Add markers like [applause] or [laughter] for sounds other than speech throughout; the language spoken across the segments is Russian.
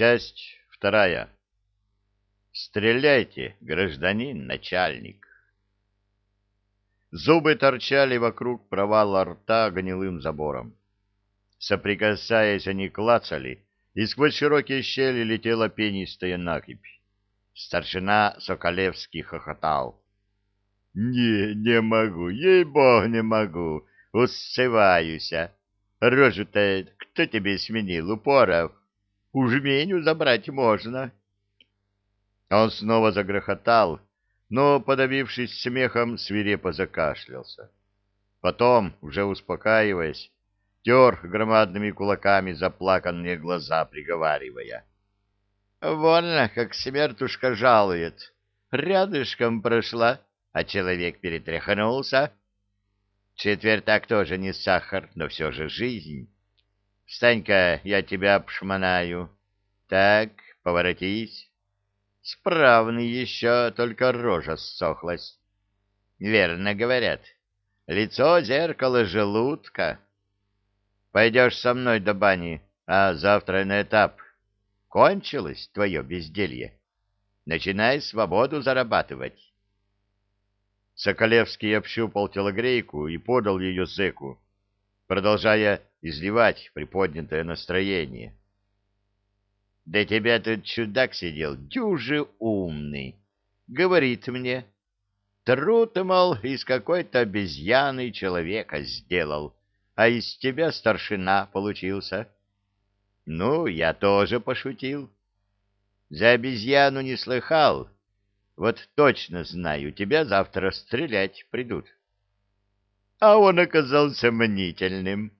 Часть вторая. Стреляйте, гражданин начальник. Зубы торчали вокруг провала рта гнилым забором. Соприкасаясь, они клацали, и сквозь широкие щели летела пенистая накипь. Старшина Соколевский хохотал. — Не, не могу, ей-бог, не могу, усываюся. Рожу-то кто тебе сменил, Упоров? Уж меню забрать можно. Он снова загрохотал, но, подавившись смехом, свирепо закашлялся. Потом, уже успокаиваясь, тер громадными кулаками заплаканные глаза, приговаривая. — Вольно, как смертушка жалует. Рядышком прошла, а человек перетряхнулся. Четверть так тоже не сахар, но все же жизнь. Встань-ка, я тебя обшмонаю. Так, поворотись. Справный еще, только рожа ссохлась. Верно говорят. Лицо — зеркало желудка. Пойдешь со мной до бани, а завтра на этап. Кончилось твое безделье. Начинай свободу зарабатывать. Соколевский общупал телогрейку и подал ее зэку, продолжая изливать приподнятое настроение. Да тебя тут чудак сидел, дюжи умный. Говорит мне, труд, мол, из какой-то обезьяны человека сделал, а из тебя старшина получился. Ну, я тоже пошутил. За обезьяну не слыхал. Вот точно знаю, тебя завтра стрелять придут. А он оказался мнительным.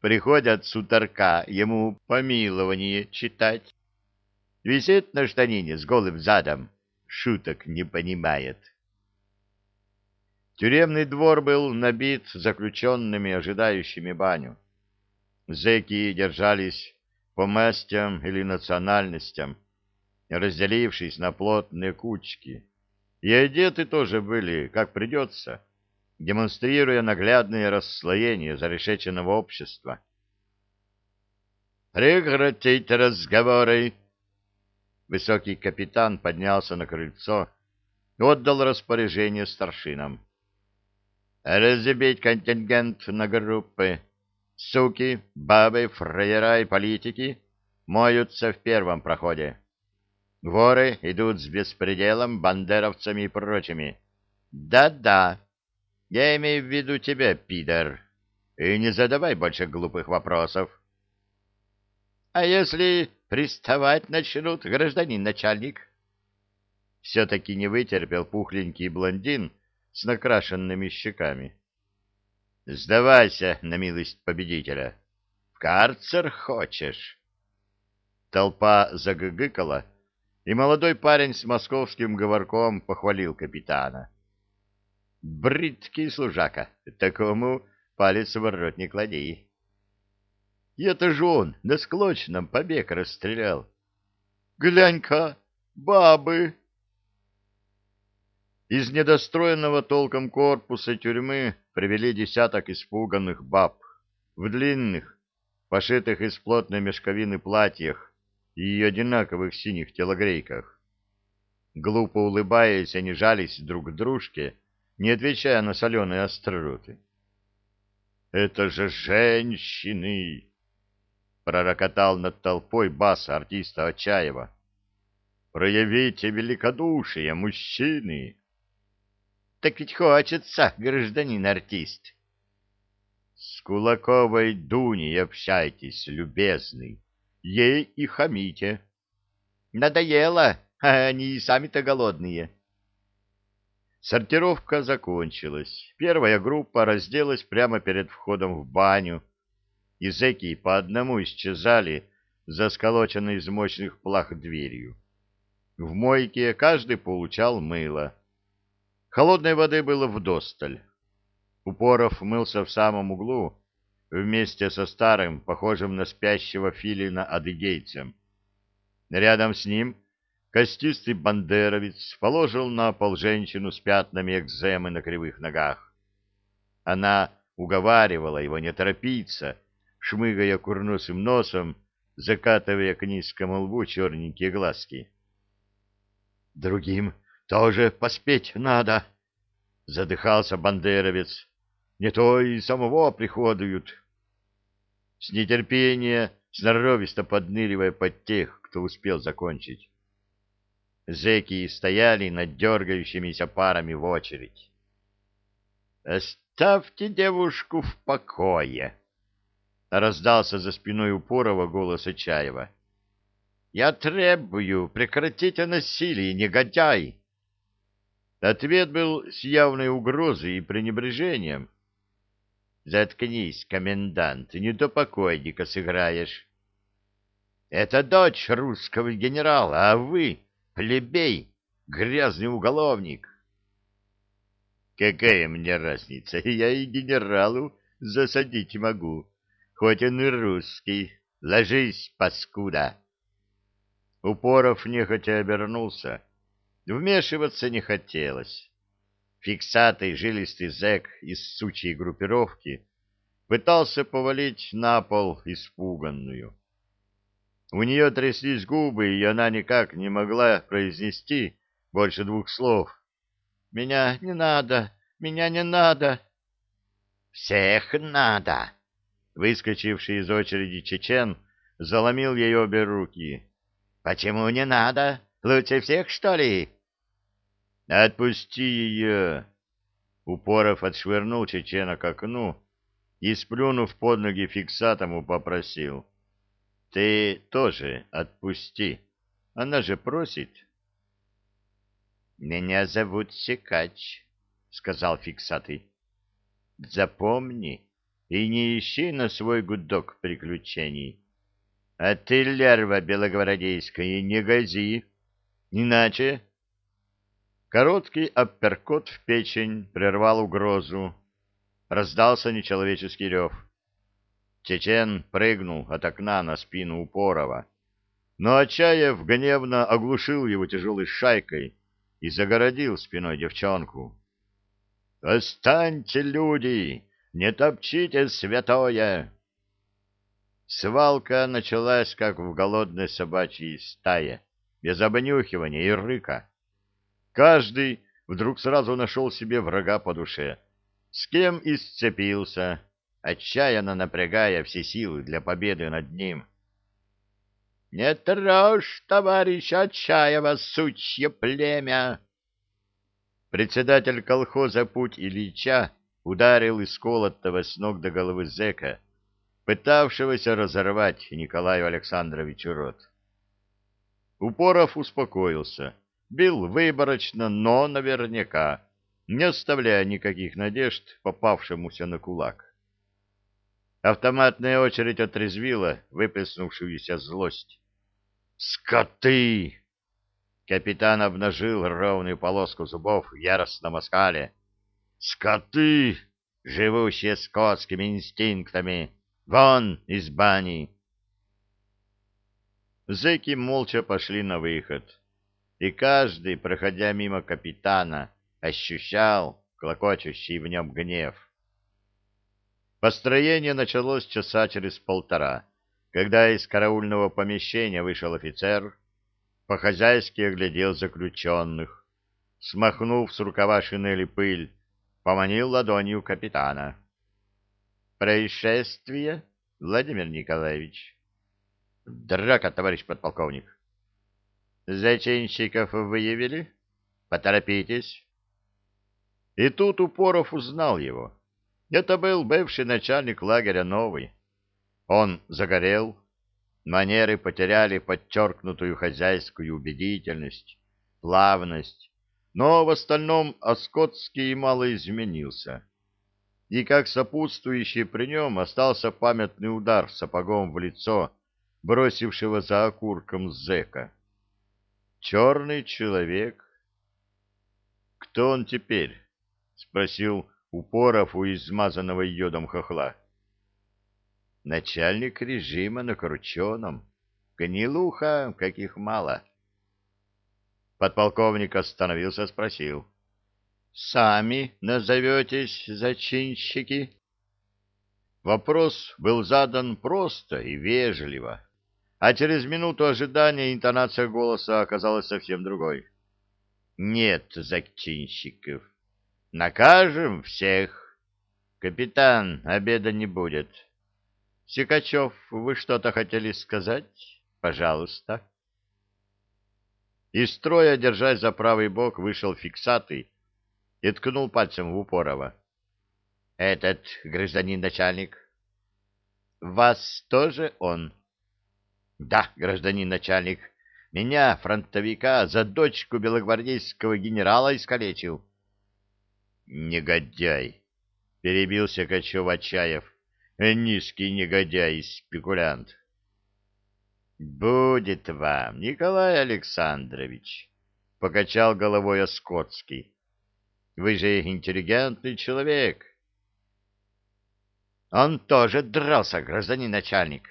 Приходят с уторка ему помилование читать. Висит на штанине с голым задом, шуток не понимает. Тюремный двор был набит заключенными, ожидающими баню. Зэки держались по мастям или национальностям, разделившись на плотные кучки. И одеты тоже были, как придется, демонстрируя наглядное расслоение зарешеченного общества. «Прекратить разговоры!» Высокий капитан поднялся на крыльцо и отдал распоряжение старшинам. «Разобить контингент на группы. Суки, бабы, фраера и политики моются в первом проходе. Воры идут с беспределом, бандеровцами и прочими. Да-да, я имею в виду тебя, пидор, и не задавай больше глупых вопросов». «А если Приставать начнут, гражданин начальник. Все-таки не вытерпел пухленький блондин с накрашенными щеками. Сдавайся на милость победителя. В карцер хочешь? Толпа загыгыкала, и молодой парень с московским говорком похвалил капитана. Бридкий служака, такому палец в рот не клади. И это же он на склочном побег расстрелял. Глянь-ка, бабы! Из недостроенного толком корпуса тюрьмы привели десяток испуганных баб в длинных, пошитых из плотной мешковины платьях и одинаковых синих телогрейках. Глупо улыбаясь, они жались друг к дружке, не отвечая на соленые остроты. «Это же женщины!» пророкотал над толпой бас артиста Очаева. «Проявите великодушие, мужчины!» «Так ведь хочется, гражданин артист!» «С Кулаковой Дуней общайтесь, любезный, ей и хамите!» «Надоело, а они и сами-то голодные!» Сортировка закончилась. Первая группа разделась прямо перед входом в баню, и зэки по одному исчезали за сколоченной из мощных плах дверью. В мойке каждый получал мыло. Холодной воды было вдосталь. Упоров мылся в самом углу вместе со старым, похожим на спящего филина адыгейцем. Рядом с ним костистый бандеровец положил на пол женщину с пятнами экземы на кривых ногах. Она уговаривала его не торопиться, шмыгая курносым носом закатывая к низкому лбу черненькие глазки. — Другим тоже поспеть надо, — задыхался бандеровец. — Не то и самого приходуют. С нетерпения, сноровисто подныривая под тех, кто успел закончить. Зеки стояли над дергающимися парами в очередь. «Оставьте девушку в покое!» — раздался за спиной Упорова голос Чаева. «Я требую, прекратите насилие, негодяй!» Ответ был с явной угрозой и пренебрежением. «Заткнись, комендант, не то покойника сыграешь». «Это дочь русского генерала, а вы Плебей, грязный уголовник. Какая мне разница, [laughs] я и генералу засадить могу, хоть он и русский. Ложись, паскуда. Упоров нехотя обернулся. Вмешиваться не хотелось. Фиксатый жилистый зэк из сучьей группировки пытался повалить на пол испуганную. У нее тряслись губы, и она никак не могла произнести больше двух слов. «Меня не надо! Меня не надо!» «Всех надо!» Выскочивший из очереди чечен заломил ей обе руки. «Почему не надо? Лучше всех, что ли?» «Отпусти ее!» Упоров отшвырнул чечена к окну и, сплюнув под ноги фиксатому, попросил. Ты тоже отпусти. Она же просит. Меня зовут Секач, сказал фиксатый. Запомни и не ищи на свой гудок приключений. А ты, лярва белогвардейская, не гази. Иначе... Короткий апперкот в печень прервал угрозу. Раздался нечеловеческий рев. Чечен прыгнул от окна на спину Упорова, но Отчаев гневно оглушил его тяжелой шайкой и загородил спиной девчонку. «Останьте, люди! Не топчите святое!» Свалка началась, как в голодной собачьей стае, без обнюхивания и рыка. Каждый вдруг сразу нашел себе врага по душе, с кем и сцепился, отчаянно напрягая все силы для победы над ним. — Не трожь, товарищ Отчаева, сучье племя! Председатель колхоза «Путь Ильича» ударил из колотого с ног до головы зэка, пытавшегося разорвать Николаю Александровичу рот. Упоров успокоился, бил выборочно, но наверняка, не оставляя никаких надежд попавшемуся на кулак. Автоматная очередь отрезвила выплеснувшуюся злость. «Скоты!» Капитан обнажил ровную полоску зубов в яростном оскале. «Скоты, живущие скотскими инстинктами! Вон из бани!» Зэки молча пошли на выход, и каждый, проходя мимо капитана, ощущал клокочущий в нем гнев. Построение началось часа через полтора, когда из караульного помещения вышел офицер, по-хозяйски оглядел заключенных, смахнув с рукава шинели пыль, поманил ладонью капитана. «Происшествие, Владимир Николаевич?» «Драка, товарищ подполковник». «Зачинщиков выявили? Поторопитесь». И тут Упоров узнал его. Это был бывший начальник лагеря Новый. Он загорел, манеры потеряли подчеркнутую хозяйскую убедительность, плавность, но в остальном Оскотский мало изменился. И как сопутствующий при нем остался памятный удар сапогом в лицо, бросившего за окурком зэка. Черный человек. Кто он теперь? — спросил упоров у измазанного йодом хохла. Начальник режима на Крученом. Гнилуха, каких мало. Подполковник остановился, спросил. «Сами назоветесь зачинщики?» Вопрос был задан просто и вежливо, а через минуту ожидания интонация голоса оказалась совсем другой. «Нет зачинщиков. Накажем всех. Капитан, обеда не будет. Сикачев, вы что-то хотели сказать? Пожалуйста». Из строя, держась за правый бок, вышел фиксатый и ткнул пальцем в Упорова. — Этот гражданин начальник. — Вас тоже он? — Да, гражданин начальник. Меня, фронтовика, за дочку белогвардейского генерала искалечил. — Негодяй! — перебился Качев-Очаев. — Низкий негодяй и спекулянт. — Будет вам, Николай Александрович, — покачал головой Оскотский. — Вы же интеллигентный человек. — Он тоже дрался, гражданин начальник,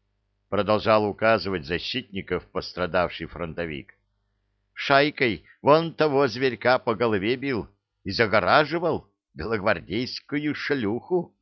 — продолжал указывать защитников пострадавший фронтовик. — Шайкой вон того зверька по голове бил и загораживал белогвардейскую шлюху.